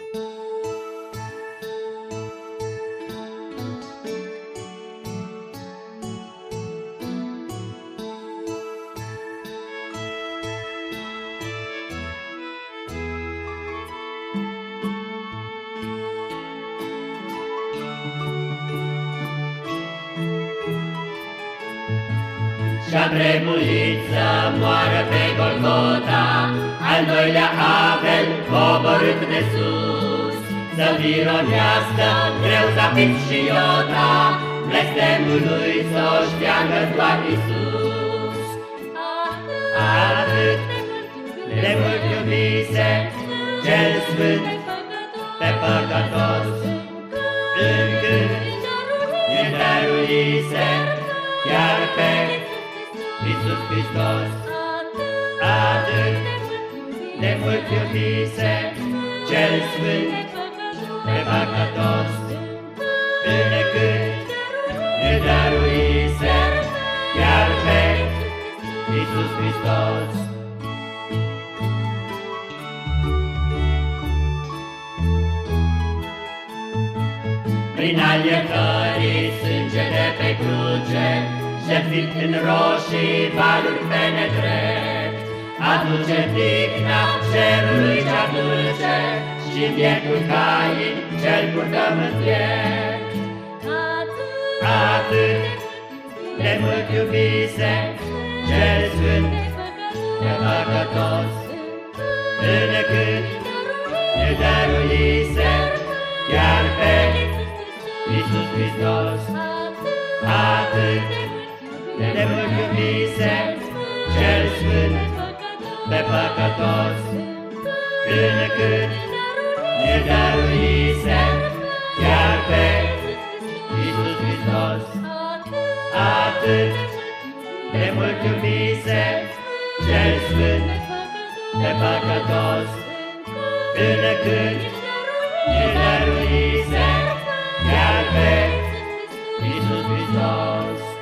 Thank you. Și-a trebuit să moară pe Golgota, Al doilea Abel coborât de sus, Să vironească greu zapit și Iota, Blestemul lui să-o șteangă doar Iisus. Atât de mult iubise cel sfânt pe păcătos, Încât ne dăruise chiar pe Iisus Hristos. Atât de mult iubise cel sfânt pe păcătos, Încât ne dăruise chiar pe Iisus Hristos. Prin al iertării sânge de pe cruce, Jertfit în roșii valuri pe nedrept, Aduce digna cerului cea dulce Și biecul Cain cel purtăm în piept. Atât de mult iubise cel sfânt pe păcătos, Încât ne dăruise chiar pe Iisus Hristos. Atât de mult iubise cel sfânt pe păcătos, Încât ne dăruise chiar pe Iisus Hristos. Atât de mult iubise cel sfânt pe păcătos, Încât ne dăruise chiar pe Iisus Hristos.